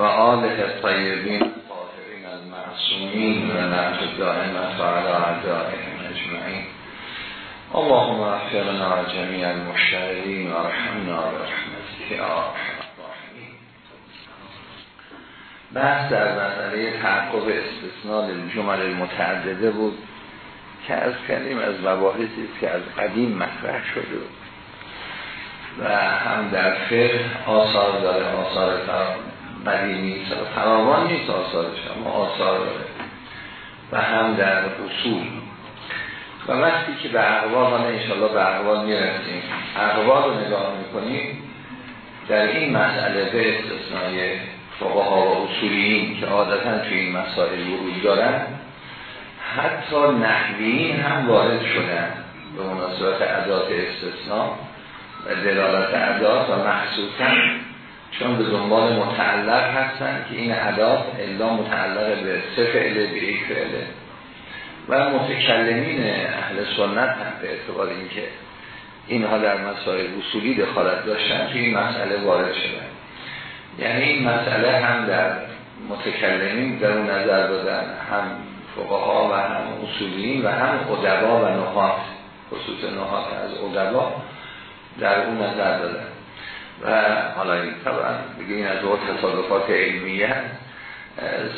و آله طیبین طاهرین المعصومین و نعمت دائمت و علا اعدائهم اجمعین. اللهم اغفرنا جميع المشتغلین و رحمنا برحمتك یا الراحمین. بحث در مسئله تحقق استثناء الجمل المتعدده بود که از کلیم از مباحثی که از قدیم مطرح شده و هم در فقه آثار داره آثار قدیمی فراوان نیست آثارش اما آثار داره. و هم در اصول. و وقتی که به اقوال حالا انشاءالله به اقوال می‌رسیم. اقوال رو نگاه می‌کنیم در این مسئله به استثنای فقها و اصولیین که عادتا توی این مسائل ورود دارن حتی نحویین هم وارد شدن. به مناسبت عدات استثناء و دلالت عدات و مخصوصا چون به دنبال متعلق هستن که این عدات الا متعلق به سه فعله به یک فعله و متکلمین اهل سنت هم به اعتبار اینکه اینها در مسائل اصولی دخالت داشتن که این مسئله وارد شدن. یعنی این مسئله هم در متکلمین در اون نظر دادن هم فقها و هم اصولیین و هم ادبا و نحات خصوص نحات از ادبا در اون نظر دادن. و حالا این طبعا بگیم از اون تصادفات علمیه.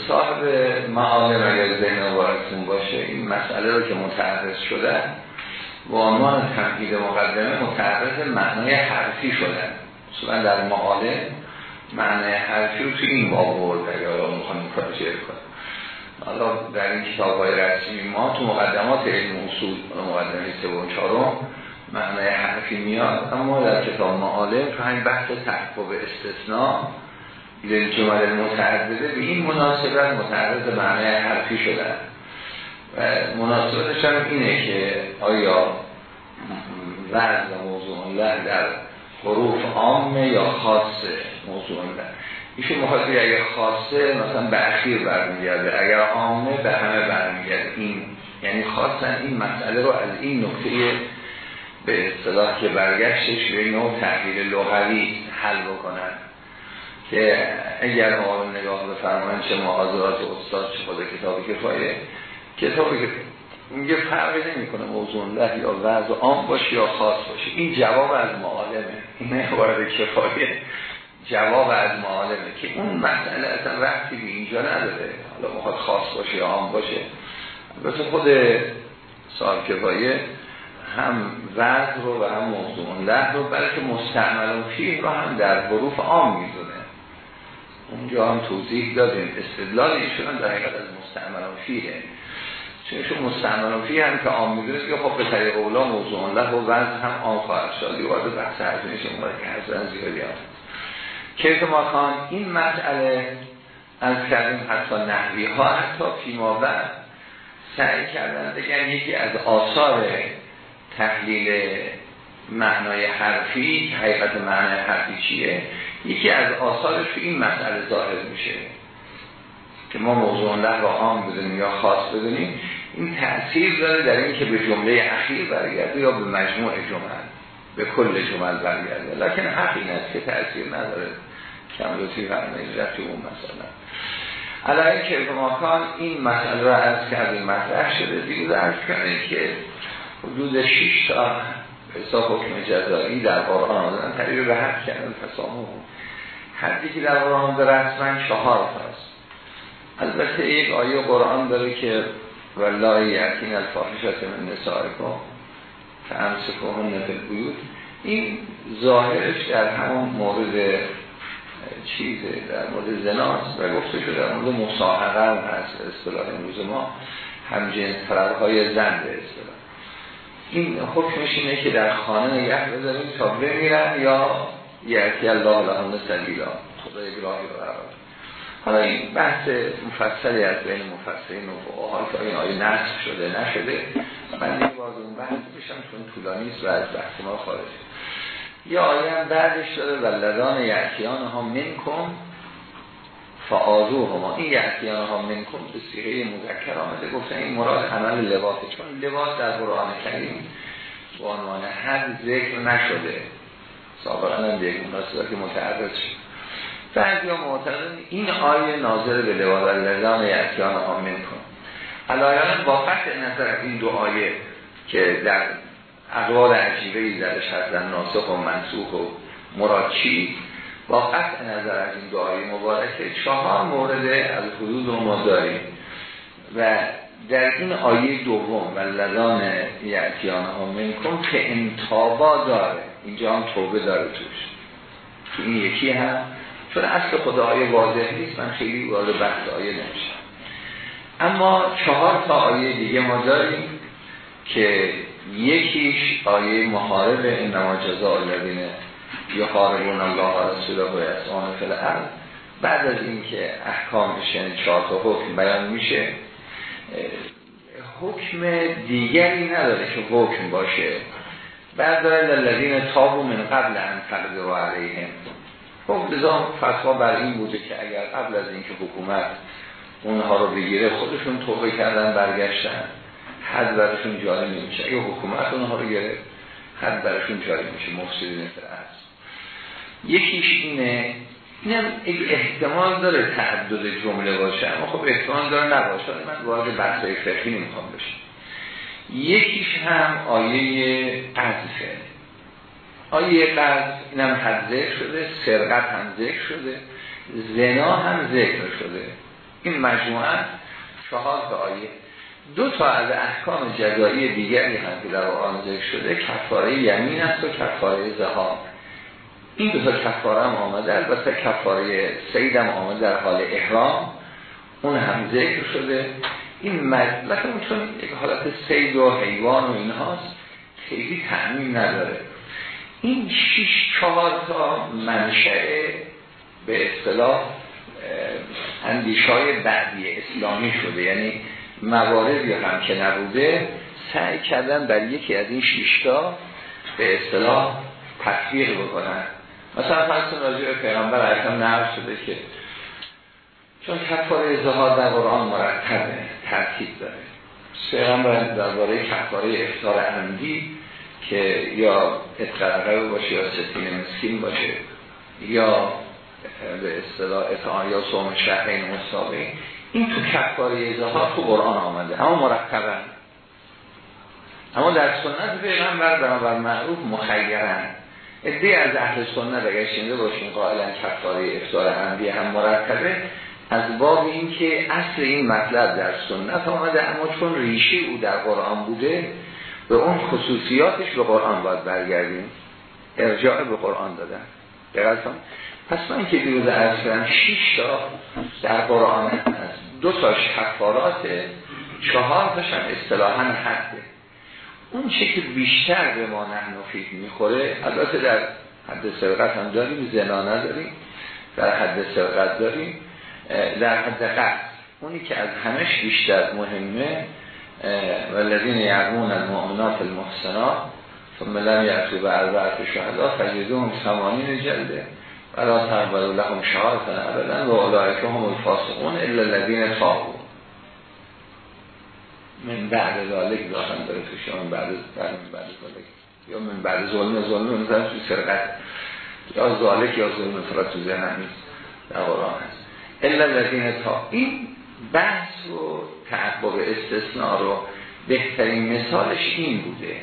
صاحب معالم اگر ذهن واردتون باشه این مسئله رو که متعرض شده با عنوان تمهید مقدمه متعرض معنای حرفی شدن مثلا در معالم معنای حرفی رو توی این باب برد اگر رو می‌خوانیم کارچه کنیم حالا در این کتاب های رسمی ما تو مقدمات علم اصول مقدمه و چهارم معنای حرفی میاد اما در کتاب معالم تو همین بحث تحقق استثناء جمعه متعدده به این مناسبت متعرض معنای حرفی شدن و مناسبتش هم اینه که آیا وزن و موضوع الله در حروف عامه یا خاصه موضوع الله ایشون مخاطبی اگر خاصه مثلا به اخیر برمیگرده. اگر عامه به همه برمیگرده. این یعنی خواستن این مسئله رو از این نکته به اصطلاح که برگشتش به نوع تحلیل لغوی حل بکنن. که اگر ما نگاه بفرمایند چه محاضرات استاد چه خود کتاب کفایه کتابی که میگه فرقی نمی‌کنه موضوع الله یا وضع عام باشه یا خاص باشه. این جواب از معالمه. این وارد کفایه جواب از معالمه که اون مسئله اصلا وقتی به اینجا نداره. حالا مخواد خاص باشه یا عام باشه. البته خود صاحب کفایه هم وضع رو و هم موضوع الله رو بلکه مستعمل و فیه رو هم در حروف عام می‌دونه. اونجا هم توضیح دادیم استدلال ایشون در حقیقت از مستعمل و فیه چون ایشون مستعمل و فیه هم که عام می‌دونه که خب به طریق اولا موضوع الله و وضع هم عام خواهد شد. وارد بحث هرزونیش اون که هرزن زیادی هم. که ما خان این مسئله از کردیم حتی نحوی ها حتی فیما سعی کردن بگن یکی از آثار تحلیل معنای حرفی که حقیقت معنای حرفی چیه؟ یکی از آثارش این مسئله ظاهر میشه که ما موضوع الله را عام بدونیم یا خاص بدونیم این تأثیر داره در این که به جمله اخیر برگرده یا به مجموع جمل به کل جمل برگرده. لکن حق این که تأثیر نداره. کم لطفی فرمایید رفتی اون مسئله. علاوه که ماکان این مسئله را از کردیم مطرح شده. دیگه عرض کردیم که حدود 6 تا حساب حکم جزایی در قرآن آمدن به حق کردن تسامح حدی که در قرآن آمده رسما چهار تاست البته یک آیه قرآن داره که والله یعتین الفاحشت من نسائکم فامسکوهن فی البیوت. این ظاهرش در همون مورد چیزه در مورد زناست و گفته شده در مورد مصاحقه هم هست. اصطلاح امروز ما همجنس های زن به اصطلاح. این حکمش اینه که در خانه نگه بذاریم تا بمیرن یا یعطی الله لهم سلیلا خدا راهی رو قرار حالا این بحث مفصلی از بین مفصلین و حال که این آیه نصف شده نشده. من دیگه باز اون بحث بشم چون طولانی است و از بحث ما خارج. یا آیه هم بعدش داره و لدان یعتیان ها من فعاضو هما این یعتیان ها من کن به سیغه مذکر آمده. گفتن این مراد عمل لباسه. چون لباس در قرآن کریم به عنوان حد ذکر نشده. سابقا هم به یک مناسبتی متعرض شد. بعضی ها معتقدن این آیه ناظر به لواء الذان یعتیان آمین کن علایان با قطع نظر این دو آیه که در اقوال عجیبه ای درش هستن ناسخ و منسوخ و مراد چی؟ قطع نظر از این آیه مبارکه چهار مورد از حدود ما داریم. و در این آیه دوم و لذان یعتیان آمین کن که انتابا داره. اینجا هم توبه داره توش. که این یکی هم. چون اصل خدا آیه واضح نیست من خیلی وارد بحث آیه نمیشم. اما چهار تا آیه دیگه ما داریم که یکیش آیه محارب انما جزا الذین یحاربون الله و رسوله و فی الارض. بعد از اینکه احکامش یعنی چهار تا حکم بیان میشه حکم دیگری نداره که حکم باشه. بعد داره لذین تابو من قبل ان تقدر علیهم. خب لذا فتوا بر این بوده که اگر قبل از اینکه حکومت اونها رو بگیره خودشون توبه کردن برگشتن حد برشون جاری نمیشه. اگه حکومت اونها رو گرفت حد برشون جاری میشه. مفسدین است یکیش اینه اینم احتمال داره تعدد جمله باشه اما خب احتمال داره نباشه من وارد بحثای فقهی نمی‌خوام بشه یکیش هم آیه قذفه آیه قذف اینم حد ذکر شده سرقت هم ذکر شده زنا هم ذکر شده. این مجموعه چهار آیه. دو تا از احکام جزایی دیگری هم که در آن ذکر شده کفاره یمین است و کفاره زهار این دو تا کفاره هم آمده البته کفاره سید هم آمده در حال احرام. اون هم ذکر شده. این مجلت چون یک حالت سید و حیوان و اینهاست خیلی تعمیم نداره. این شیش چهار تا منشأ به اصطلاح اندیشای بعدی اسلامی شده. یعنی مواردی هم که نبوده سعی کردن بر یکی از این شیشتا به اصطلاح تطبیق بکنن. مثلا فرسون راجع به پیغمبر اکرم نقل شده که چون کفاره ازدهاد در قرآن مرتبه ترتیب داره. پیغمبر درباره کفاره افتار عمدی که یا اتقرقه باشه یا ستین مسکین باشه یا به اصطلاح اتعان یا صوم شهرین مصابه این تو کفاره ازدهاد تو قرآن آمده. اما مرتبه. اما در سنت پیغمبر بر معروف مخیرن. ادهی از اهل سنت اگر شنده باشین قائلا کفاره افتار عمدی هم مرتبه از باب این که اصل این مطلب در سنت آمده اما چون ریشه او در قرآن بوده به اون خصوصیاتش به قرآن باید برگردیم. ارجاع به قرآن دادن. دقیقا پس من که دیروز ارز کردم شیش تا در قرآن هست. دو تاش کفارات چهار تاش هم اصطلاحا حده. اون چه که بیشتر به ما نحن می‌خوره البته در حد سرقت هم داریم زنا نداریم در حد سرقت داریم در حد قصد اونی که از همش بیشتر مهمه والذین یعمون المؤمنات المحسنات ثم لم یعتو به اربعت شهدا فجدون سمانین جلده ولا تقبل لهم شهادتن ابدا و اولئک هم الفاسقون الا الذین تابوا. من بعد ذالک داخل داره تو من بعد من بعد ذالک یا من بعد ظلم ظلم مثلا تو سرقت. یا ذالک یا ظلم فرات تو ذهن در قرآن هست. الا الذین تا. این بحث و تعقب استثناء رو بهترین مثالش این بوده.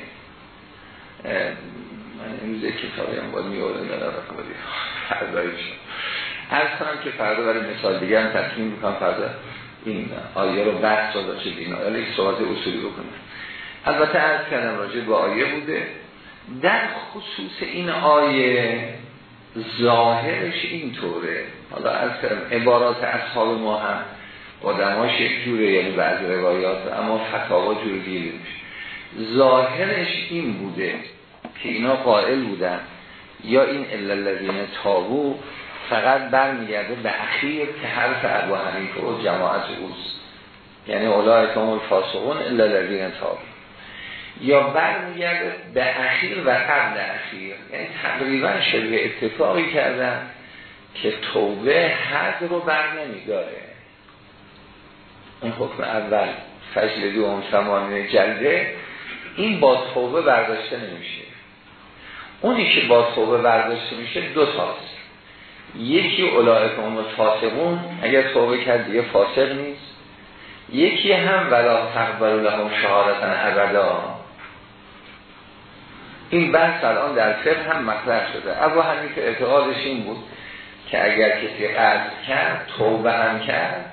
من امروز کتابی هم باید میورد ندارم فردایش هر کنم که فردا برای مثال دیگه هم تصمیم می‌کنم فردا این آیه رو بحث رو داشته این آیه یک صحبت اصولی بکنم. البته عرض کردم راجع به آیه بوده. در خصوص این آیه ظاهرش اینطوره. حالا از کردم عبارات اصحاب ما هم آدماش یک جوره یعنی بعضی روایات اما فتاوا جور میشه. ظاهرش این بوده که اینا قائل بودن یا این الالذین تابو فقط برمیگرده به اخیر که حرف ابو حنیفه و جماعت اوست. یعنی اولای کامل فاسقون الا الذین تابو یا برمیگرده به اخیر و قبل اخیر. یعنی تقریبا شبه اتفاقی کردن که توبه حد رو بر نمیداره. اون حکم اول فجل دو اون سمانه جلده این با توبه برداشته نمیشه. اونی که با توبه برداشته میشه دو تاست. یکی اولایک اون فاسقون اگر توبه کرد دیگه فاسق نیست. یکی هم ولا تقبل لهم شهادتن ابدا. این بحث الان در فقه هم مطرح شده. ابو که اعتقادش این بود که اگر کسی قصد کرد توبه هم کرد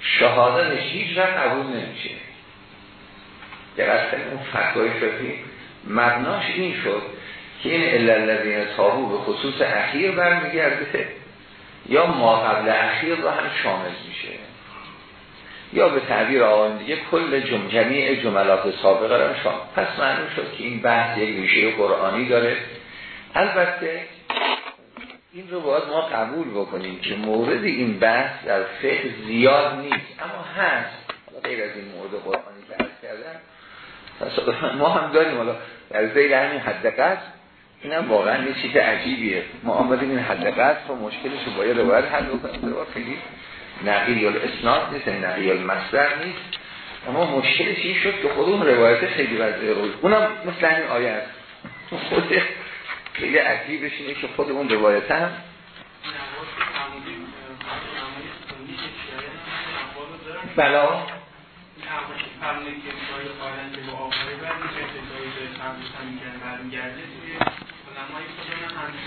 شهادتش هیچ وقت قبول نمیشه. در اون فتوای فقهی مبناش این شد که این الالذین تابو به خصوص اخیر برمیگرده. یا ما قبل اخیر رو هم شامل میشه. یا به تعبیر آقایان دیگه کل جم... جمیع جملات سابقه رو شامل. پس معلوم شد که این بحث یک ریشه قرآنی داره. البته این رو باید ما قبول بکنیم که مورد این بحث در فقه زیاد نیست. اما هست. غیر از این مورد قرآنی که کردن ما هم داریم. حالا در زیر همین حد قصد. این هم واقعا یه چیز عجیبیه. ما آمدیم این حد قصد و مشکلش رو باید روایت حل بکنیم. خیلی نقیل یا اسناد نیست نقیل یا مصدر نیست. اما مشکلش این شد؟ که خودمون روایت خیلی وضعه روز اونم مثل همین آیه هست خود خیلی عجیبش اینه که خودمون روایت هم بلا.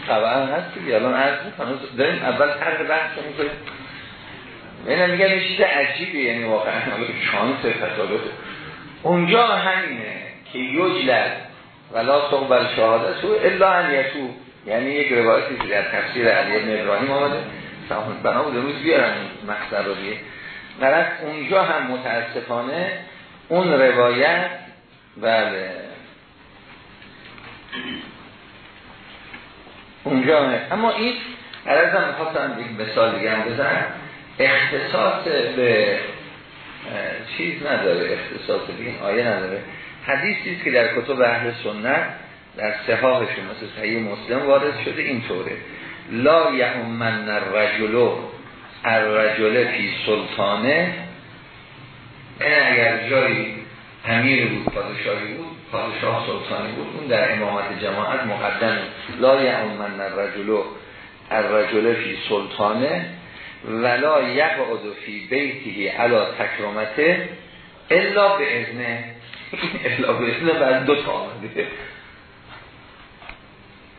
طبعا هست دیگه. الان عرض می‌کنم. داریم اول طرح بحث می‌کنیم. اینم میگم یه چیز عجیبه یعنی واقعا شانس تصادف اونجا همینه که یجلد ولا تقبل شهادت الا ان یتو یعنی یک روایتی که در تفسیر علی ابن ابراهیم آمده. بنا بود روز بیارن مخصر رو بیه اونجا هم متاسفانه اون روایت بله. اونجا اما این هم می‌خواستم یک مثال دیگه هم بزنم. اختصاص به چیز نداره. اختصاص به این آیه نداره. حدیثی که در کتب اهل سنت در صحاحشون مثل صحیح مسلم وارد شده اینطوره. لا یعمن الرجل الرجل فی سلطانه. اگر جایی امیر بود پادشاهی بود پادشاه سلطانی بود. اون در امامت جماعت مقدم لا یعمن الرجل الرجل فی سلطانه ولا یقعد فی بیتی علا تکرامته الا به اذنه. الا به اذنه بعد دو تا آمده.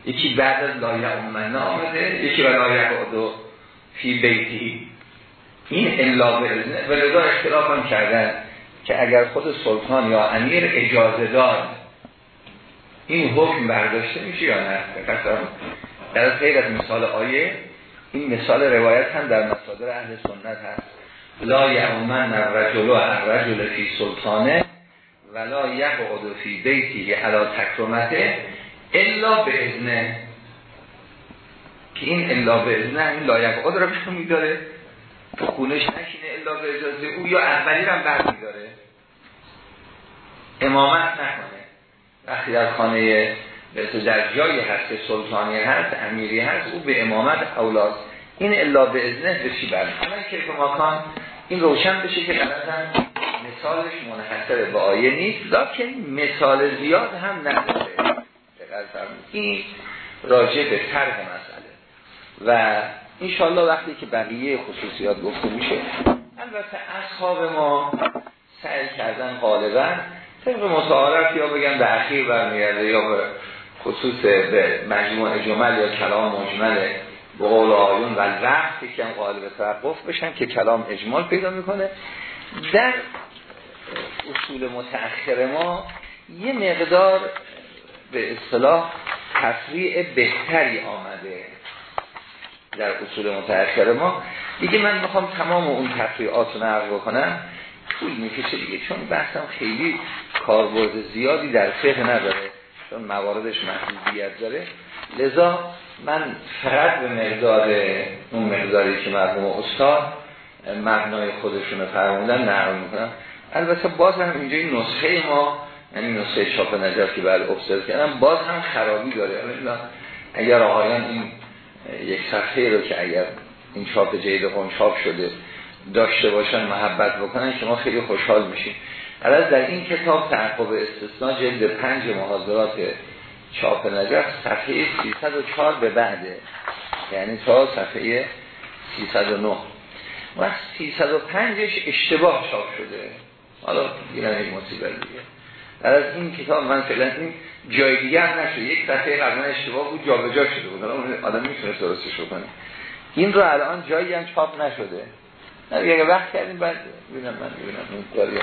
یکی بعد از لا یعمن آمده یکی ولا یقعد فی بیتی این الا به اذنه. و لذا اختلاف هم کردن. که اگر خود سلطان یا امیر اجازه داد این حکم برداشته میشه یا نه؟ در غیر از مثال آیه این مثال روایت هم در مصادر اهل سنت هست. لا یعمن الرجل الرجل فی سلطانه ولا یقعد فی بیتی علا تکرمته الا به اذنه که این الا به اذنه این لا یقعد را میداره. خونش نشینه الا به اجازه او یا اولی هم برمیداره. امامت نکنه. وقتی در خانه در جایی هست که سلطانی هست امیری هست او به امامت اولاد این الا به ازنه به چی برد حالا که ماکان این روشن بشه که قدرتن مثالش منحصر به آیه نیست لیکن مثال زیاد هم نداره. این راجع به طرح مسئله. و انشالله وقتی که بقیه خصوصیات گفته میشه البته اصحاب ما سعی کردن غالبا طبق متعارف یا بگن به اخیر برمیگرده یا به خصوص به مجموع جمل یا کلام مجمل به قول آیون و وقت که هم قالب توقف بشن که کلام اجمال پیدا می‌کنه. در اصول متأخر ما یه مقدار به اصطلاح تفریع بهتری آمده. در اصول متأخر ما. دیگه من می‌خوام تمام اون تفریعات رو نقل بکنم. طول می‌کشه دیگه چون بحثم خیلی کاربرد زیادی در فقه نداره چون مواردش محدودیت داره. لذا من فقط به مقدار اون مقداری که مرحوم استاد مبنای خودشون فرمودن نقل می‌کنم. البته باز هم اینجا این نسخه ما یعنی نسخه چاپ نجف که بعد افسد کردم باز هم خرابی داره. اگر آقایان این یک صفحه رو که اگر این چاپ جید خون چاپ شده داشته باشن محبت بکنن که ما خیلی خوشحال میشیم الان در این کتاب تعقب استثناء جلد پنج محاضرات چاپ نجف صفحه 304 به بعده. یعنی تا صفحه 309 و 305ش اشتباه چاپ شده. حالا دیگه یک مصیبت دیگه در از این کتاب من فعلا این جای دیگه نشد. یک صفحه قبلا اشتباه بود جابجا شده بود. آدم می‌تونه درستش کنه. این رو الان جایی هم چاپ نشده. نه اگه وقت کردیم بعد ببینم من ببینم این داری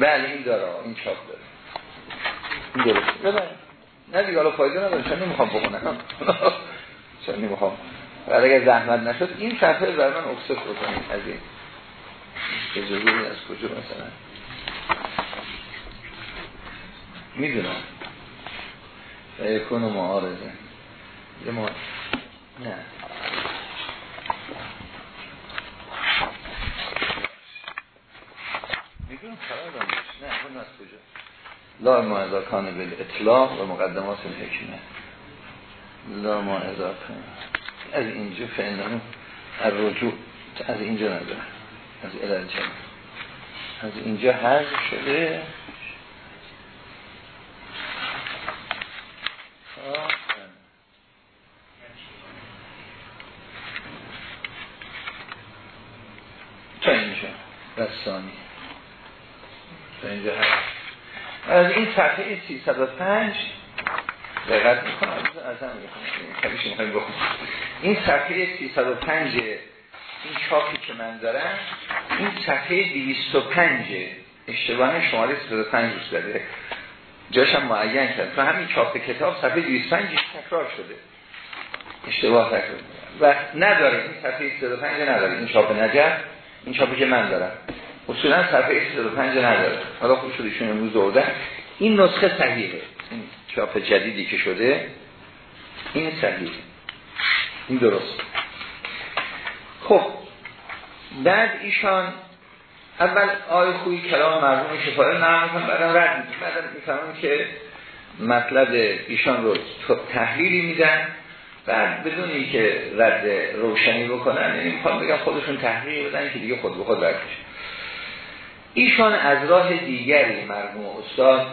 بله این داره این چاپ داره. این درست. ببین نه دیگه حالا فایده نداره. چون نمی‌خوام بخونم؟ چون نمی‌خوام؟ بعد اگر زحمت نشد این صفحه بر من اکسف بکنیم از این. اجازه از کجا مثلا؟ می‌دونم. یکون و معارضه یه ما نه. می‌دونم خرار نه اون از کجا؟ لا ما ازا کان بل اطلاق و مقدمات الحکمه. لا ما ازا از اینجا فعلا الرجوع از اینجا نداره از الالجه از اینجا حذف شده. تا اینجا. رسانی تا اینجا از این صفحه 305 دقیقت می‌کنم. از هم می‌کنم این صفحه 305 این چاپی که من دارم این صفحه 205 اشتباه شماره 305 روز داره جاشم معین کرد. تو همین چاپ کتاب صفحه 205 تکرار شده. اشتباه تکرار. و نداره. این صفحه 305 نداره. این چاپ نجف این چاپی که من دارم. اصولا صفحه 305 نداره. حالا خوب شده ایشون امروز دوردن این نسخه صحیحه. این چاپ جدیدی که شده این صحیحه. این درست. خب بعد ایشان اول آی خوی کلام مرموم شفاره نرم می‌کنم بعدم رد می‌کنم بعدم که مطلب ایشان رو تحلیلی میدن بعد بدون که رد روشنی بکنن یعنی می‌خوام بگم خودشون تحلیل بدن که دیگه خود به خود برکش ایشان از راه دیگری مرموم استاد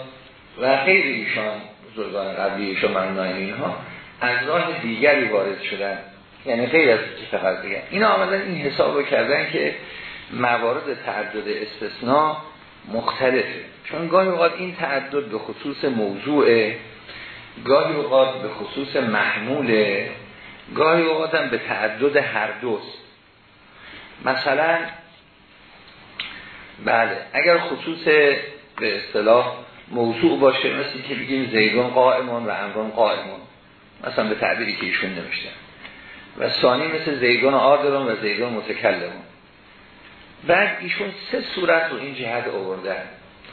و خیلی ایشان بزرگان قبلی ایشان مرموم اینها از راه دیگری وارد شدن. یعنی غیر از فقط بگم اینا آمدن این حساب رو کردن که موارد تعدد استثناء مختلفه. چون گاهی اوقات این تعدد به خصوص موضوع گاهی اوقات به خصوص محموله گاهی اوقات هم به تعدد هر دوست. مثلا بله اگر خصوص به اصطلاح موضوع باشه مثل که بگیم زیدون قائمون و امرون قائمون. مثلا به تعبیری که ایشون نمیشتن و ثانی مثل زیدون آدرون و زیدون متکلمون. بعد ایشون سه صورت رو این جهت آوردن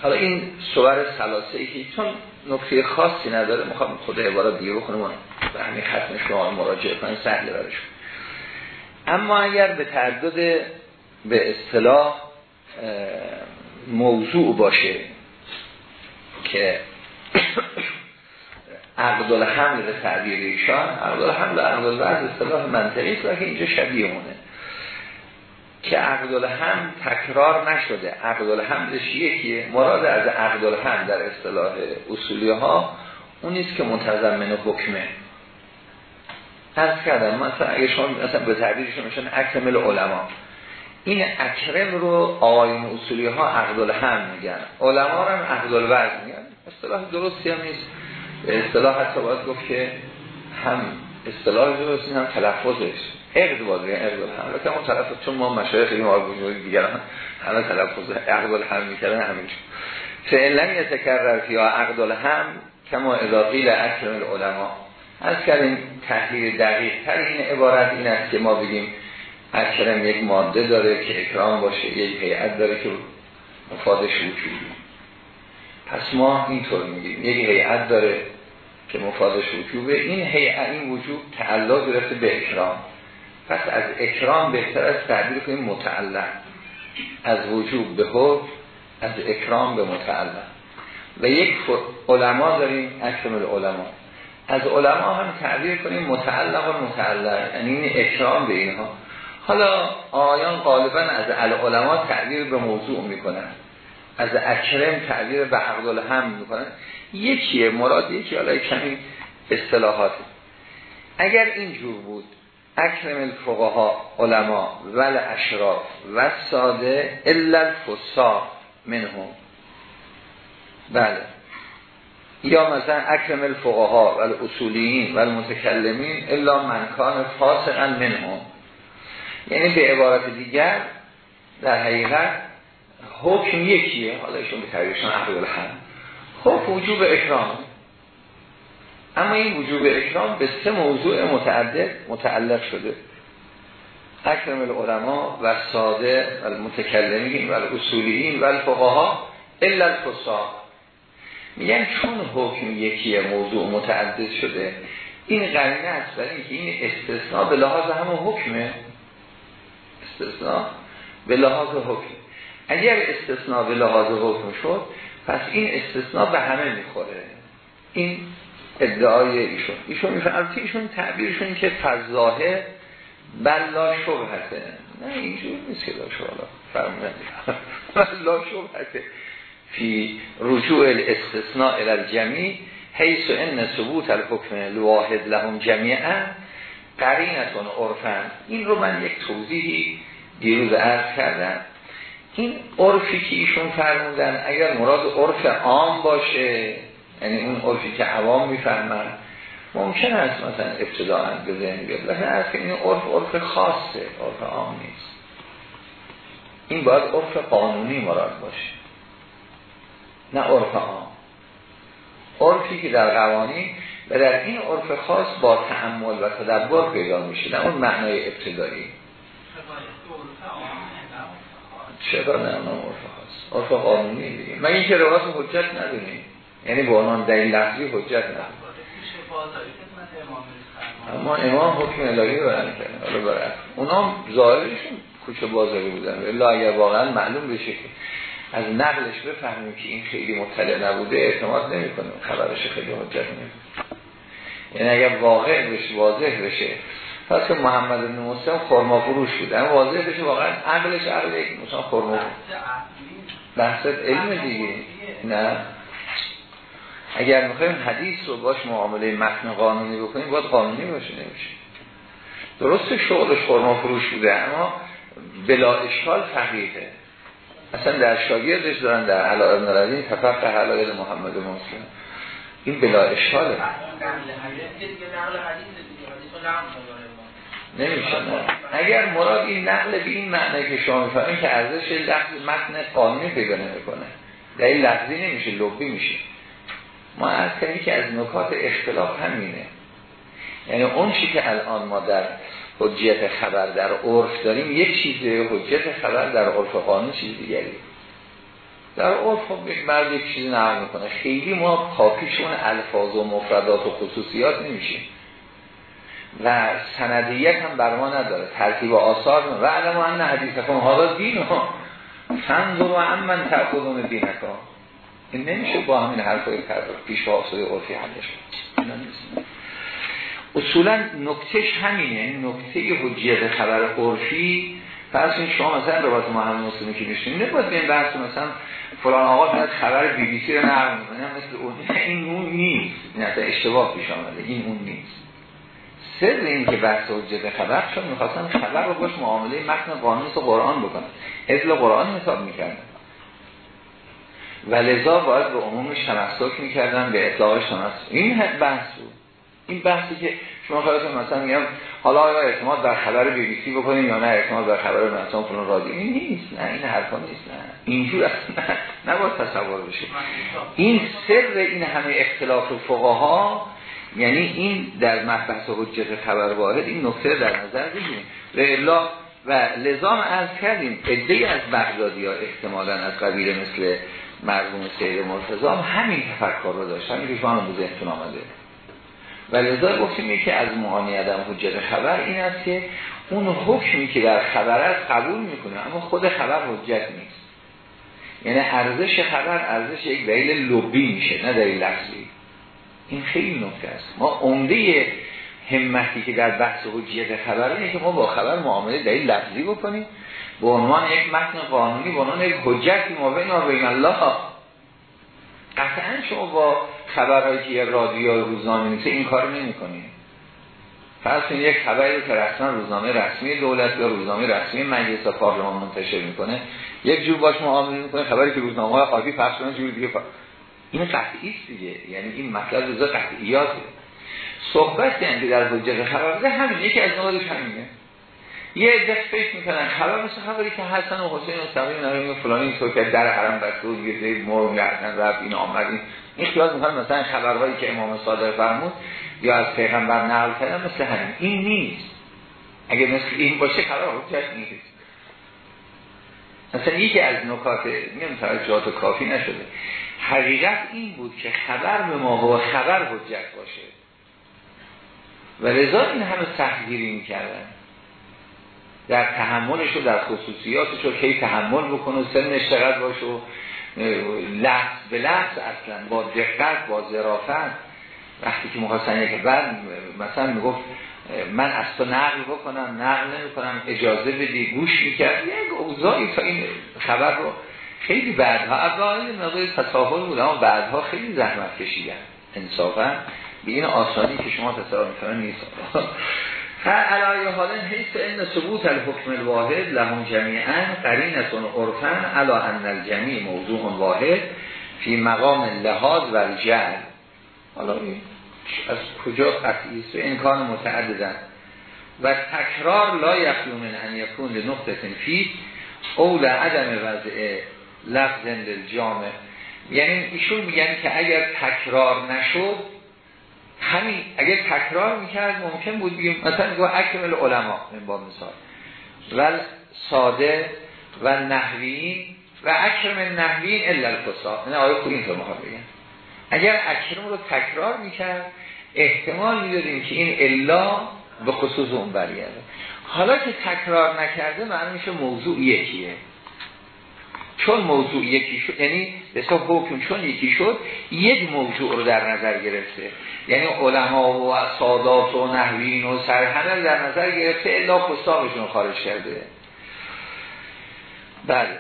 حالا این صور سلاسه ای که چون نکته خاصی نداره می‌خوام خود عبارت دیگه بخونم و همین ختم شما مراجعه کنیم سهله برشون اما اگر به تعدد به اصطلاح موضوع باشه که عقد الحمل به تعبیر ایشان عقد الحمل عقد الوضع اصطلاح منطقی است که اینجا شبیه مونه که عقد الحمل تکرار نشده. عقد الحملش یکیه. مراد از عقد الحمل در اصطلاح اصولی ها اون نیست که متضمن حکمه. پس کردم مثلا اگه شما مثلا به تعبیرشون میشن اکمل علما. این اکرم رو آقایون اصولی ها عقد الحمل میگن. علما هم عقد الوضع میگن. اصطلاح درستی هم نیست. به اصطلاح حتی باید گفت که هم اصطلاح درست هم تلفظش. عقد باید بگن عقد الحمل که اون تلفظ چون ما مشایخ خیلی بودیم دیگر همه تلفظ عقد الحمل می‌کردن همینجور فعلا یتکرر یا عقد الحمل کما اضافی لاکرم العلماء. از کردیم تحلیل دقیق تر این عبارت این است که ما بگیم اکرم یک ماده داره که اکرام باشه یک هیئت داره که مفادش وجودی پس ما اینطور میگیم. یک هیئت داره که مفادش وجوبه. این هیئت این وجود تعلق گرفته به اکرام. پس از اکرام بهتر از تعبیر کنیم متعلق. از وجوب به حکم از اکرام به متعلق. و یک علما داریم اکرم العلماء از علما هم تعبیر کنیم متعلق و متعلق. یعنی این اکرام به اینها. حالا آیان غالبا از العلماء تعبیر به موضوع می‌کنن. از اکرم تعبیر به عقد هم می‌کنن. یکیه مراد یکی حالا کمی اصطلاحات. اگر اینجور بود اکرم الفقها علما ول اشراف و ساده الا الفسا منهم. بله. یا مثلا اکرم الفقها و الاصولیین و المتکلمین الا منکان فاسقا منهم. یعنی به عبارت دیگر در حقیقت حکم یکیه. حالا ایشون به تعریفشون احوال الحم حکم وجوب اکرام. اما این وجوب اکرام به سه موضوع متعدد متعلق شده. اکرم العلماء و ساده و المتکلمین و الاصولیین و الفقها الا الفساق. میگن چون حکم یکی موضوع متعدد شده این قرینه است برای اینکه این استثناء به لحاظ همون حکمه. استثناء به لحاظ حکم. اگر استثناء به لحاظ حکم شد پس این استثناء به همه می‌خوره. این ادعای ایشون. ایشون میفهم ایشون تعبیرشون که فضاهه بلا شبهته. نه اینجور نیست که لا شبهه فرمونه بلا شبهته. فی رجوع الاستثناء الى الجميع حیث ان ثبوت الحکم الواحد لهم جمیعا قرینتون عرفن این رو من یک توضیحی دیروز عرض کردم. این عرفی که ایشون فرمودن اگر مراد عرف عام باشه یعنی اون عرفی که عوام می‌فهمن ممکن است مثلا ابتداعا به ذهن بیاد. لیکن که این عرف عرف خاصه عرف عام نیست. این باید عرف قانونی مراد باشه. نه عرف عام. عرفی که در قوانین و در این عرف خاص با تعمل و تدبر پیدا میشه نه اون معنای ابتدایی. چرا نه اون عرف خاص عرف قانونی دیگه. من این که روایت حجت ندونیم یعنی به عنوان دلیل لفظی حجت ندونیم اما امام حکم الهی رو بیان کرد حالا برای اونا ظاهرشون کوچه بازاری بودن. الا اگر واقعا معلوم بشه که از نقلش بفهمیم که این خیلی مطلع نبوده اعتماد نمی کنیم خبرش خیلی حجت نمی یعنی اگر واقع بشه واضح بشه پس محمد بن مسلم خرما فروش بود. اما واضح بشه واقعا عقلش عقل یک مثلا خرما بحث علم دیگه. نه. اگر می‌خوایم حدیث رو باش معامله متن قانونی بکنیم باید قانونی باشه نمیشه. درست شغلش خرما فروش بوده اما بلا اشکال فقیده اصلا در شاگردش دارن در علائم نردین تفق حلایل محمد مسلم این بلا اشکاله. نمیشه اگر مراد این نقل به این معنی که شما می‌فهمین که ارزش لفظ متن قانونی پیدا نمی‌کنه. در این لفظی نمیشه لبی میشه. ما از که از نکات اختلاف همینه. یعنی اون چی که الان ما در حجیت خبر در عرف داریم یک چیزه حجیت خبر در عرف قانون چیز دیگری. در عرف خب یک مرد یک چیزی نقل می‌کنه. خیلی ما کافیشون الفاظ و مفردات و خصوصیات نمیشیم. و سندیت هم بر ما نداره. ترتیب آثار و علم ان حدیث کن حالا دین ها فنظر و امن تأخذون دین کن این نمیشه با همین حرفای پیش واسطه عرفی حلش اصولا نکتهش همینه. یعنی نکته حجیت خبر عرفی. فرض شما مثلا روایت محمد مسلمی که میشین نباید به این بحث مثلا فلان آقا میاد خبر بی بی سی رو نقل مثل اون این اون نیست. نه اشتباه پیش آمده. این اون نیست. سر این که بحث حجیت خبر چون می‌خواستن خبر رو باش معامله متن قانون قرآن بکنن اصل قرآن حساب می‌کردن و لذا باید به عمومش تمسک می‌کردن به اطلاقش تمسک این بحث بود. این بحثی که شما خواهد مثلا میگم حالا آیا اعتماد در خبر بی بی سی بکنیم یا نه اعتماد در خبر مثلا فلان رادیو؟ این نیست نه این حرفا نیست نه. اینجور اصلا نباید تصور بشه. این سر این همه اختلاف فقها یعنی این در مبحث حجت خبر وارد این نکته در نظر بگیریم. و و لزام از کردیم ادهی از بغدادی ها احتمالا از قبیل مثل مرحوم سید مرتضی همین تفکر رو داشتن. که شما هم ذهنتون آمده. و لذا گفتیم که از معانی عدم حجت خبر این است که اون حکمی که در خبر است قبول می‌کنه اما خود خبر حجت نیست. یعنی ارزش خبر ارزش یک دلیل لبی میشه نه دلیل لفظی. این خیلی نکته است. ما عمده همتی که در بحث حجیت خبر اینه که ما با خبر معامله دلیل لفظی بکنیم. به عنوان یک متن قانونی به عنوان یک حجتی ما بین و بین الله. قطعا شما با خبرهایی که رادیو روزنامه نیست این کار نمی‌کنه فرض کنید یک خبری که رسما روزنامه رسمی دولت یا روزنامه رسمی مجلس پارلمان منتشر می‌کنه یک جور باش معامله می‌کنه خبری که روزنامه های عادی پخش جور دیگه. این قطعی دیگه. یعنی این مطلب رضا قطعیاته صحبت یعنی در خبر ده همین. یکی از نوادش همینه. یه عده فکر می‌کنن خبر مثل خبری که حسن و حسین و سقیم نمیم فلانی تو که در حرم بسته و یه زید مرم گردن رفت این آمد این خیال می‌کنن مثلا خبرهایی که امام صادق فرمود یا از پیغمبر نقل کردن مثل همین. این نیست. اگه مثل این باشه خبر حجت نیست. مثلا یکی از نکات میگم جات کافی نشده. حقیقت این بود که خبر به ما و خبر حجت باشه. و رضا این همه سختگیری می‌کردن. در تحملش و در خصوصیاتش رو کی تحمل بکنه سنش چقدر باشه و لحظ به لحظ اصلا با دقت با ظرافت وقتی که مخواستن یک بعد مثلا می‌گفت من از تو نقل بکنم نقل نمی کنم اجازه بدی گوش می‌کرد یک اوضاعی تا این خبر رو خیلی بعدها اولا این مقدار تساهل بود اما بعدها خیلی زحمت کشیدن. انصافا به این آسانی که شما تصور می‌کنن نیست. علایه حالا حیث ان ثبوت الحکم الواحد لهم جمیعا قرینتون عرفن علا ان الجمیع موضوع واحد فی مقام لحاظ و الجهل حالا از کجا قطعی است؟ امکان متعددن. و تکرار لا یخلو من ان یکون لنقطه فی او لعدم وضع لفظ جامع یعنی ایشون میگن که اگر تکرار نشد همین اگر تکرار می‌کرد ممکن بود بگیم مثلا گوه اکمل علما من با مثال. و ساده و نحوین و اکرم نحوین الا الفسا این آیه خوب این رو بگن اگر اکرم رو تکرار می‌کرد احتمال می‌دادیم که این الا به خصوص اون برگرده. حالا که تکرار نکرده معنی میشه موضوع یکیه. چون موضوع یکی شد یعنی حساب حکم چون یکی شد یک موضوع رو در نظر گرفته. یعنی علما و سادات و نحوین و سرهنه در نظر گرفته الا خستاقشون خارج کرده. بله.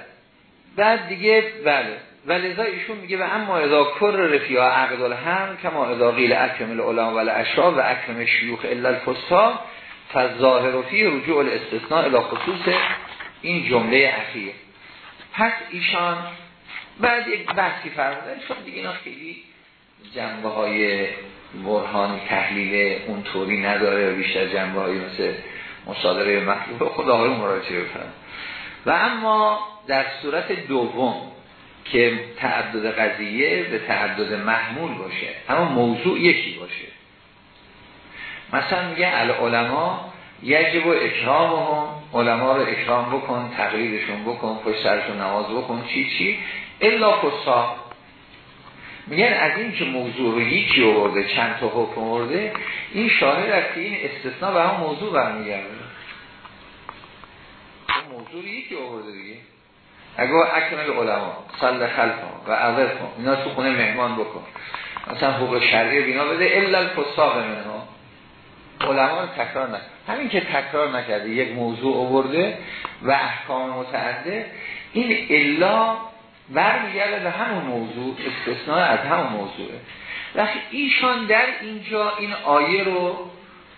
بعد دیگه بله. و لذا ایشون میگه و اما اذا کر رفیع عقد الهم کما اذا قیل اکرم العلماء و الاشراف و اکرم شیوخ الا الفستا فالظاهر فی رجوع الاستثناء الى خصوص این جمله اخیر. پس ایشان بعد یک بحثی فرمودن چون دیگه اینا خیلی جنبه های برهانی تحلیل اونطوری نداره بیشتر جنبه های مثل مصادره مطلوب خدا های مراجعه بفرم و اما در صورت دوم که تعدد قضیه به تعدد محمول باشه. اما موضوع یکی باشه. مثلا میگه العلماء یجب اکرام هم علما رو اکرام بکن تقریرشون بکن پشت سرشون نماز بکن چی چی؟ الا فسا میگن از این که موضوع رو یکی آورده چند تا حکم آورده این شاهد است که این استثناء به هم موضوع برمیگرده. موضوع یکی آورده دیگه. اگه اکمل علما صل خلفا و عوض کن اینا تو خونه مهمان بکن. مثلا حقوق شرعی بینا بده الا الفساق منها. علما تکرار نکرد همین که تکرار نکرده یک موضوع آورده و احکام متعدد این الا برمیگرده به همون موضوع استثناء از همون موضوعه. وقتی ایشان در اینجا این آیه رو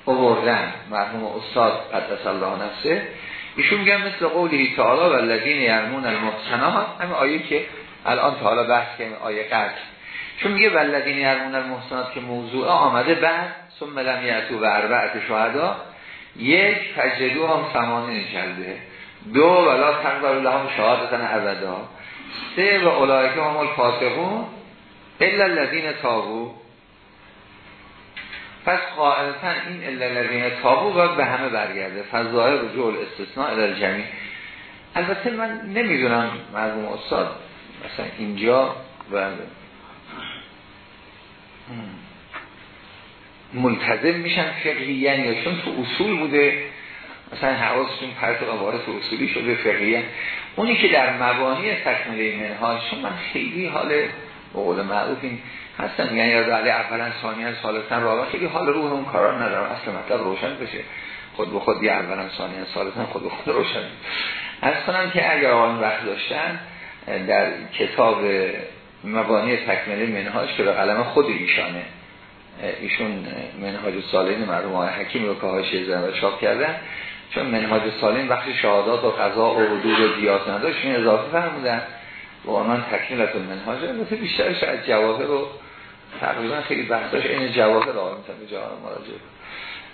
آوردن مرحوم استاد قدس الله نفسه ایشون میگن مثل قولی تعالی و یرمون المحسنات همین آیه که الان تا حالا بحث کنیم آیه قرد چون میگه والذین یرمون المحسنات که موضوع آمده بعد ثم لم یعتو و اربعت شهدا یک فجدو هم سمانه نشلده دو ولا تقبل لهم شهادتن ابدا. سه و اولایک هم الفاسقون الا الذین تابو پس قاعدتا این الذین تابو باید به همه برگرده. فضائل رجوع الاستثناء الى جمعی البته من نمی‌دونم مرموم استاد مثلا اینجا و ملتزم میشن فقهیین یا چون تو اصول بوده مثلا حواسشون پرت قواعد اصولی شده فقهیین اونی که در مبانی تکمله منهاج چون من خیلی حال به قول معروف این هستن. یعنی یاد علی اولا ثانیا ثالثا. رابع خیلی حال روح اون کارا ندارم. اصل مطلب روشن بشه. خود به خود اولا ثانیا ثالثا خود به خود روشن. از کنم که اگر آن وقت داشتن در کتاب مبانی تکمیل منهاج که به قلم خود ایشانه ایشون منهاج سالین مرحوم آقای حکیم رو که هاشی زن و چاپ کردن چون منهاج سالین بخش شهادات و قضا و حدود و دیات نداشت این اضافه فرمودن. و آنان تکمیلت منهاج البته بیشترش از جواهر رو تقریبا خیلی بحثاش این جواهر رو آقای به جواهر مراجعه.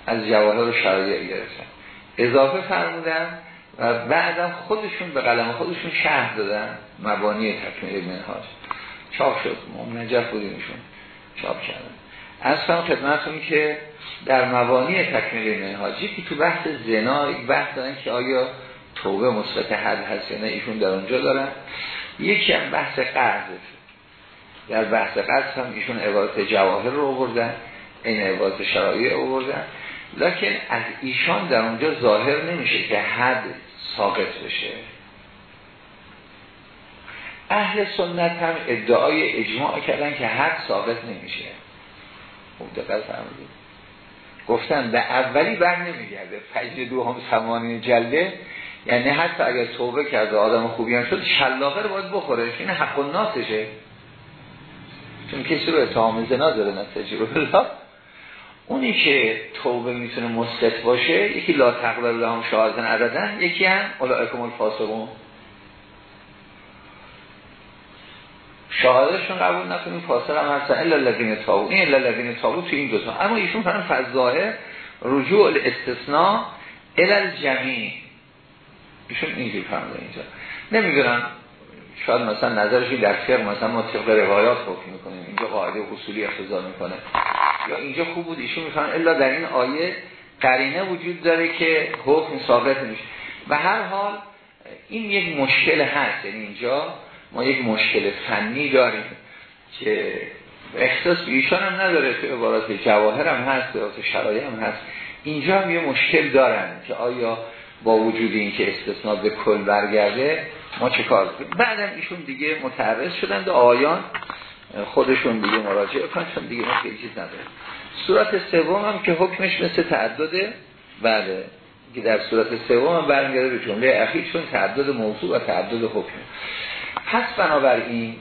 از جواهر رو شرایع گرفتن. اضافه فرمودن و بعدم خودشون به قلم خودشون شهر دادن مبانی تکمیل منهاج چاپ شد. نجف بودیمشون چاپ کردن. هم خدمتون که در مبانی تکمیل منهاجی که تو بحث زنا بحث دارن که آیا توبه مثبت حد هست یا نه ایشون در اونجا دارن. یکی هم بحث قرض. در بحث قرض هم ایشون عبارت جواهر رو آوردن این عبارت شرایع آوردن. لکن از ایشان در اونجا ظاهر نمیشه که حد ساقط بشه. اهل سنت هم ادعای اجماع کردن که حد ثابت نمیشه. خوب دقت فرمودید. گفتن به اولی بر نمیگرده. فجر دو هم سمانی جلده. یعنی حتی اگر توبه کرده آدم خوبی هم شد شلاقه رو باید بخوره. این حق و ناسشه چون کسی رو اتهام زنا داره نه اونی که توبه می‌تونه مسقط باشه یکی لا تقبل لهم شهادتن عددن یکی هم اولئکم الفاسقون. شهادتشون قبول نکنیم فاسق هم هستن الا الذین تابو. این الا الذین تابو تو این دو تا. اما ایشون فرن فضاهه رجوع الاستثناء الى الجمیع. ایشون اینجوری فرموده اینجا. نمی‌دونم شاید مثلا نظرشی در فقه مثلا ما طبق روایات حکم می‌کنیم اینجا قاعده اصولی اختزار می‌کنه. یا اینجا خوب بود ایشون می‌خوان الا در این آیه قرینه وجود داره که حکم ثابت میشه. و هر حال این یک مشکل هست. یعنی اینجا ما یک مشکل فنی داریم که اختصاص ایشان هم نداره که عبارات جواهر هم هست عبارات شرایع هم هست. اینجا هم یه مشکل دارن که آیا با وجود این که استثناء به کل برگرده ما چه کار ایشون دیگه متعرض شدند و آیان خودشون دیگه مراجعه کنن چون دیگه ما خیلی چیز نداره صورت سوم هم که حکمش مثل تعدده بله که در صورت سوم هم برمیگرده به جمله اخیر چون تعدد موضوع و تعدد حکم. پس بنابراین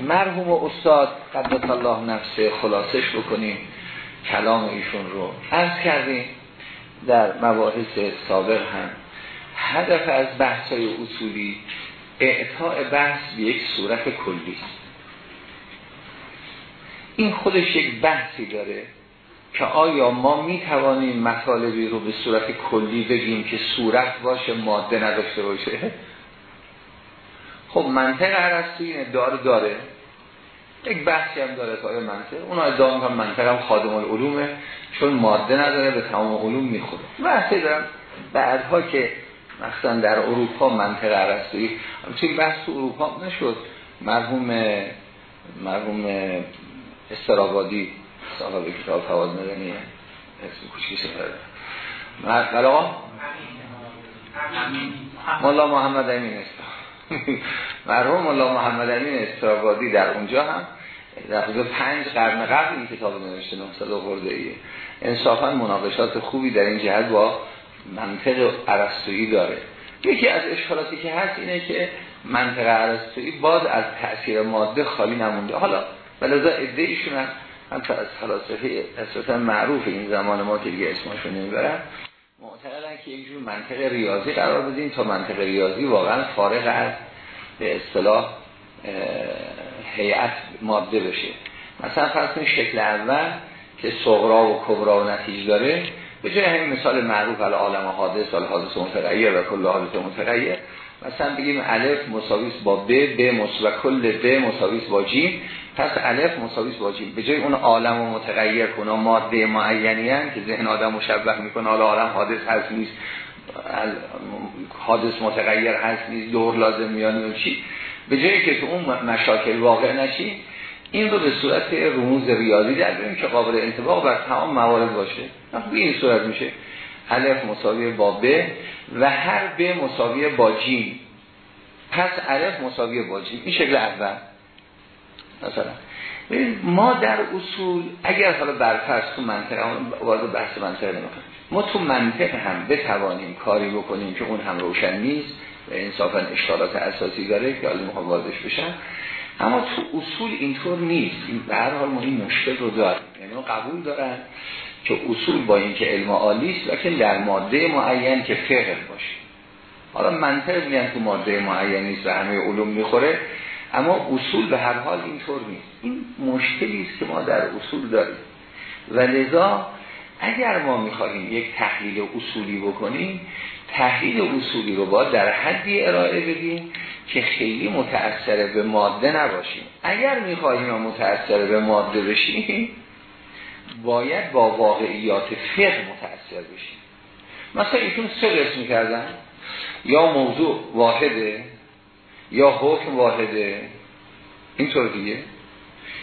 مرحوم و استاد قدس الله نفسه خلاصش بکنیم کلام ایشون رو عرض کردیم در مباحث سابق هم هدف از بحث های اصولی اعطاء بحث به یک صورت کلی. این خودش یک بحثی داره که آیا ما می توانیم مطالبی رو به صورت کلی بگیم که صورت باشه ماده نداشته باشه؟ خب منطق عرستوی این ادعا داره یک بحثی هم داره تا منطق. اونا ادعا می‌کنن منطق هم خادم العلومه چون ماده نداره به تمام علوم می‌خوره. بحثی دارم. بعدها که مثلا در اروپا منطق عرستوی توی بحث اروپا نشد؟ مرحوم مرحوم استرابادی صاحب کتاب فواز مدنیه اسم کوچکی سفره بلا مولا محمد امین است مرحوم الله محمد امین استرابادی در اونجا هم. در حدود پنج قرن قبل این کتاب نوشته 900 خورده ایه انصافا مناقشات خوبی در این جهت با منطق عرستویی داره. یکی از اشکالاتی که هست اینه که منطق عرستویی باز از تأثیر ماده خالی نمونده. حالا بلازا ادهیشون ایشون هم هم از فلاسفه اساسا معروف این زمان ما که دیگه اسمشون نمی‌برن معتقدن که یک جور منطق ریاضی قرار بدیم تا منطق ریاضی واقعا فارغ از به اصطلاح هیئت ماده بشه. مثلا فرض شکل اول که صغرا و کبرا و نتیج داره به جای همین مثال معروف علی عالم حادث و حادث متغیر و کل حادث متغیر مثلا بگیم الف مساویس با ب ب و کل ب مساویس با جیم. پس الف مساویس با جیم. به جای اون عالم و متغیر کنه ماده معینی که ذهن آدم مشبه می‌کنه حالا عالم حادث هست نیست حادث متغیر هست نیست دور لازم میانه چی. به جایی که تو اون مشاکل واقع نشی این رو به صورت رموز ریاضی در بریم که قابل انتباق بر تمام موارد باشه. به این صورت میشه. الف مساوی با ب و هر ب مساوی با جیم پس الف مساوی با جیم این شکل اول. مثلا. ما در اصول اگر حالا برفرض تو منطقه وارد بحث منطقه نمی‌خوام ما تو منطق هم بتوانیم کاری بکنیم که اون هم روشن نیست و انصافا اشکالات اساسی داره که حالا مخواد بشن اما تو اصول اینطور نیست. این به هر حال ما این مشکل رو داریم. یعنی قبول دارن که اصول با اینکه علم عالی است لیکن در ماده معین که فقه باشه. حالا منطق میگن تو ماده معین نیست و همه علوم می‌خوره اما اصول به هر حال اینطور نیست. این مشکلی است که ما در اصول داریم. و لذا اگر ما می‌خواهیم یک تحلیل اصولی بکنیم تحلیل اصولی رو باید در حدی ارائه بدیم که خیلی متأثر به ماده نباشیم. اگر می‌خواهیم متأثر به ماده بشیم باید با واقعیات فقه متأثر بشیم مثلا ایشون سه قسم کردن. یا موضوع واحده یا حکم واحده اینطور دیگه.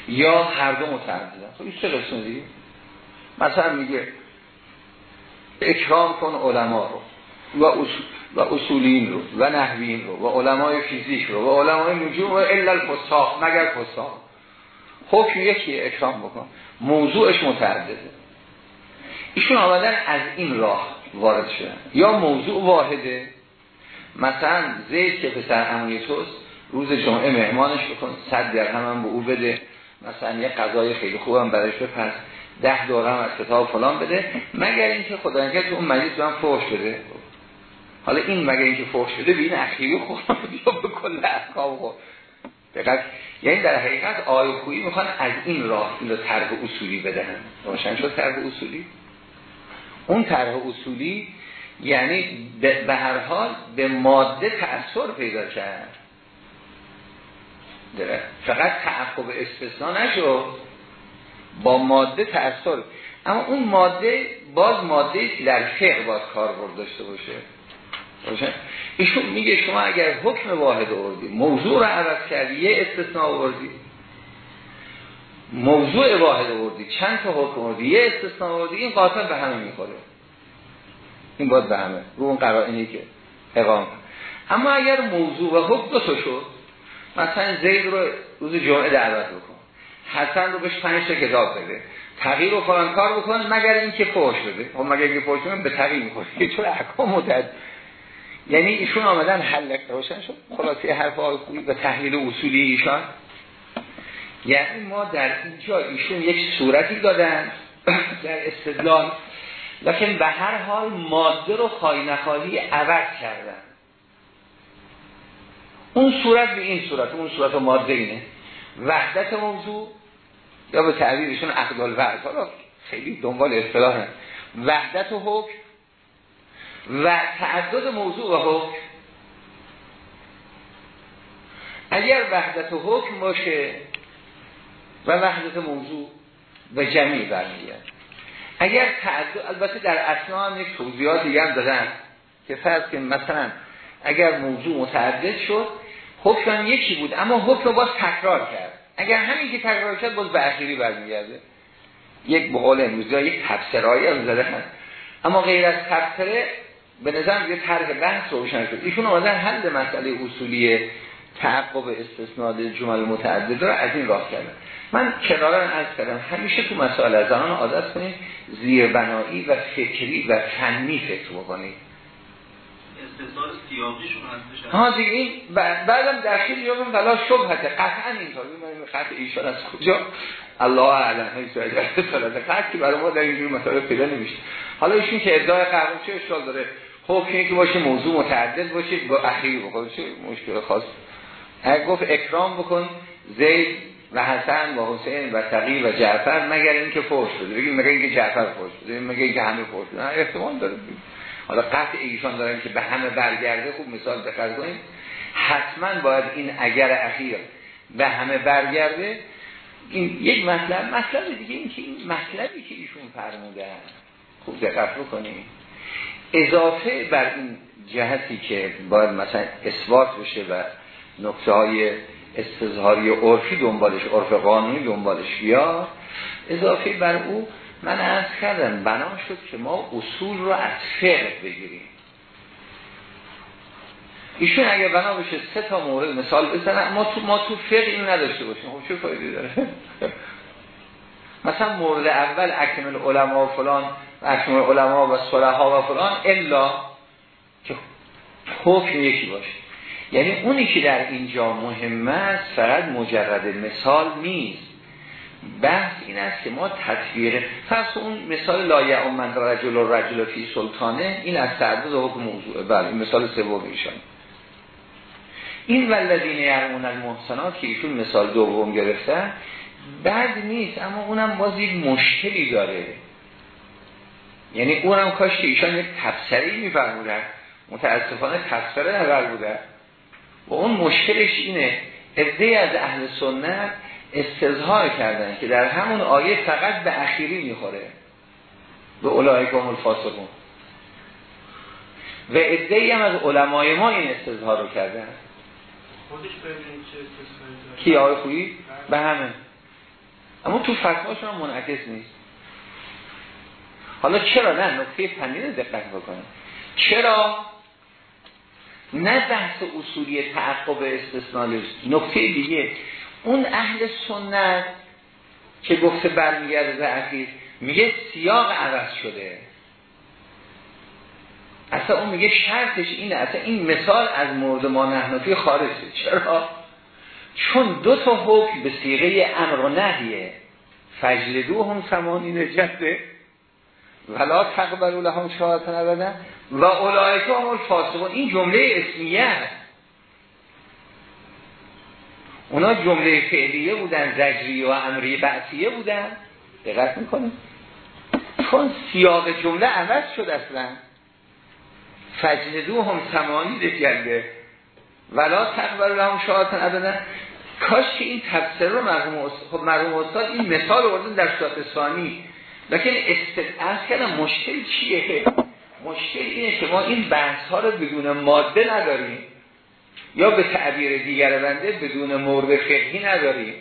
یا هر دو متعددن. خب این سه قسم دیگه. مثلا میگه اکرام کن علما رو. و, و اصولین رو و نحوین رو و علمای فیزیک رو و علمای نجوم و الا الفساق مگر فساق. حکم یکی اکرام بکن. موضوعش متعدده. ایشون آمدن از این راه وارد شدن. یا موضوع واحده. مثلا زید که پسر اموی توست روز جمعه مهمانش بکن صد درهم هم به او بده. مثلا یه قضای خیلی خوبم برایش بپس ده دورم از کتاب فلان بده. مگر اینکه خدا تو اون مجلس من فوش بده. حالا این مگر اینکه فوش بده به این اخیری خورم یا به کل احکام دقیق یعنی در حقیقت آیه خویی می‌خوان از این راه این رو طرح اصولی بدهن. روشن شد طرح اصولی؟ اون طرح اصولی یعنی به هر حال به ماده تأثیر پیدا کرد. داره. فقط تعقب استثناء نشد با ماده تأثیر اما اون ماده باز ماده در فقه باید کار داشته باشه. ایشون میگه شما اگر حکم واحد آوردی موضوع رو عوض کردی یه استثناء آوردی. موضوع واحد آوردی چند تا حکم آوردی یه استثناء آوردی این قاطع به همه می‌خوره. این باید به همه رو اون قرائنی که اقام اما اگر موضوع و حکم دو شد مثلا زید رو روز جمعه دعوت بکن. حسن رو بهش پنج تا کتاب بده. تغییر رو فلان کار بکن مگر اینکه فوش بده. خب مگر اینکه فوش بده به تغییر می‌خوره. چون احکام متعدد یعنی ایشون آمدن حل روشن شد خلاصه حرف های خوبی و تحلیل اصولی ایشان. یعنی ما در اینجا ایشون یک صورتی دادن در استدلال لکن به هر حال ماده رو خواهی نخواهی عوض کردن. اون صورت به این صورت اون صورت و ماده اینه. وحدت موضوع یا به تعبیرشون اقدال ورد حالا خیلی دنبال اصطلاح وحدت و حکم و تعدد موضوع و حکم. اگر وحدت و حکم باشه و وحدت موضوع و جمعی برمیگرد اگر تعدد البته در اصلا هم یک توضیحات دیگه هم دادن که فرض که مثلا اگر موضوع متعدد شد حکم یکی بود اما حکم باز تکرار کرد. اگر همین که تکرار کرد باز به اخیری برمیگرده. یک بقول امروزی یک تفسرهایی هم زده هست. اما غیر از تفسره به نظر یه طرح بحث روشن شد. ایشون آمدن حل مسئله اصولی تعقب استثناء جمل متعدد رو از این راه کردن. من کنارا از کردم همیشه تو مسائل از زنان عادت کنید زیربنایی و فکری و فنی فکر بکنید. ها دیگه این بعدم در خیلی یا من ولا شبهت قطعا اینطور. من خط ایشان از کجا؟ الله اعلم. هیچ خط که برای ما در اینجور مسائل پیدا نمیشه. حالا ایشون که ادعای قرار چه اشکال داره؟ حکمی که باشه موضوع متعدد باشه با اخیر بکنه چه مشکل خاص؟ اگر گفت اکرام بکن زید و حسن و حسین و تقی و جعفر مگر اینکه فوش بده. بگیم مگر اینکه جعفر فوش بده مگر اینکه همه فوش بده. احتمال داره. حالا قطع ایشان دارن که به همه برگرده خوب مثال دقت کنیم. حتما باید این اگر اخیر به همه برگرده این یک مطلب. مطلب دیگه این که این مطلبی که ایشون فرمودن. خوب دقت بکنیم. اضافه بر این جهتی که باید مثلا اثبات بشه و نکته های استظهاری عرفی دنبالش عرف قانونی دنبالش یا اضافه بر او من از کردم بنا شد که ما اصول رو از فقه بگیریم. ایشون اگر بنا بشه سه تا مورد مثال بزنن ما تو ما تو فقه این نداشته باشیم. خب چه فایده داره؟ مثلا مورد اول اکمل علما فلان اکمل علما و صلحا و فلان الا که حکم یکی باشه. یعنی اونی که در اینجا مهم است فقط مجرد مثال نیست. بحث این است که ما تصویر فرض اون مثال لایه من رجل و رجل فی سلطانه این از تعدد حکم موضوع. بله مثال سوم ایشان. این ولدین یرمون المحسنات که ایشون مثال دوم گرفته بد نیست اما اونم باز یک مشکلی داره. یعنی اونم کاش که ایشان یک تفسری میفرمودن. متاسفانه تفسره نبر بوده. و اون مشکلش اینه ازده از اهل سنت استظهار کردن که در همون آیه فقط به اخیری می‌خوره. به اولایکم الفاسقون. و ادهی هم از علمای ما این استظهار رو کردن. کی آقای خویی؟ به همه اما تو فتواشون هم منعکس نیست. حالا چرا نه؟ نکته فنی رو دقت بکنیم چرا؟ نه بحث اصولی تعقب استثناء نکته دیگه اون اهل سنت که گفته برمیگرده به اخیر میگه سیاق عوض شده. اصلا اون میگه شرطش اینه اصلا این مثال از مورد ما نحنفی خارجه. چرا؟ چون دو تا حکم به سیغه امر و نهیه. فجلدو هم سمانین جده ولا تقبلو لهم شهادت نبدن و اولایکا هم الفاسقون. این جمله اسمیه هست اونا جمله فعلیه بودن زجری و امری بعثیه بودن. دقت می‌کنه چون سیاق جمله عوض شد اصلا. فجلدو هم سمانی دکرده ولا تقبل لهم شهادت ابدا. کاش که این تفسیر رو مرحوم استاد خب مرحوم استاد این مثال آوردن در صورت ثانی. لکن استدعاء کردم مشکل چیه؟ مشکل اینه که ما این بحث ها رو بدون ماده نداریم. یا به تعبیر دیگر بنده بدون مورد فقهی نداریم.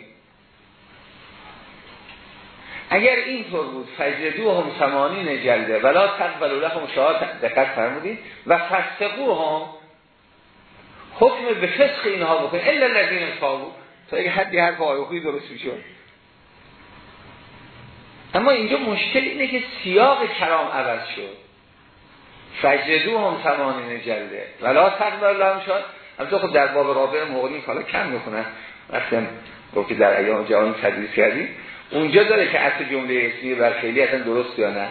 اگر اینطور بود فجدو هم سمانین جلده ولا تقبل لهم شهادت. دقت فرمودید. و فسقو هم حکم به فسخ اینها بکن الا الذین تابوا. تا اگه حدی حرف آیوخی درست می‌شد. اما اینجا مشکل اینه که سیاق کلام عوض شد. فجدو هم سمانین جلده ولا تقبل لهم شهادت البته خب در باب رابع مغنی حالا کم می‌خونن. وقتی گفتی در ایام جهان تدریس کردیم اونجا داره که اصل جمله اسمی بر خیلی اصلا درست یا نه.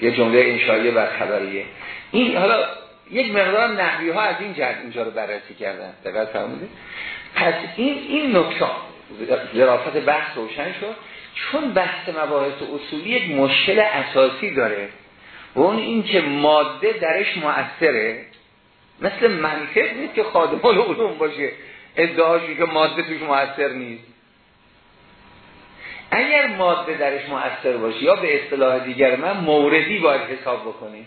یه جمله انشایی بر خبریه. این حالا یک مقدار نحوی ها از این جهت اینجا رو بررسی کردن. دقیق فرمودید. پس این این نکته. ظرافت بحث روشن شد. چون بحث مباحث اصولی یک مشکل اساسی داره و اون این که ماده درش مؤثره مثل منطق نیست که خادم العلوم باشه ادعاشی که ماده توش مؤثر نیست. اگر ماده درش مؤثر باشه یا به اصطلاح دیگر من موردی باید حساب بکنیم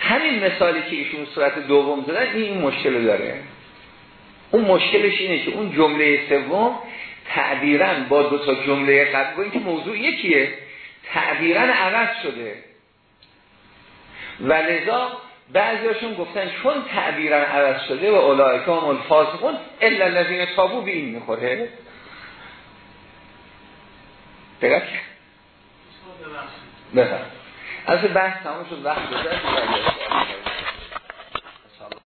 همین مثالی که ایشون صورت دوم زدن این, این مشکل داره. اون مشکلش اینه که اون جمله سوم تعبیرا با دو تا جمله قبل با اینکه موضوع یکیه تعبیرا عوض شده. و لذا بعضیاشون گفتن چون تعبیرا عوض شده و اولایکا هم الفاسقون الا الذین تابو به این می‌خوره. دقیق بفهم از بحث تمام شد وقت گذشت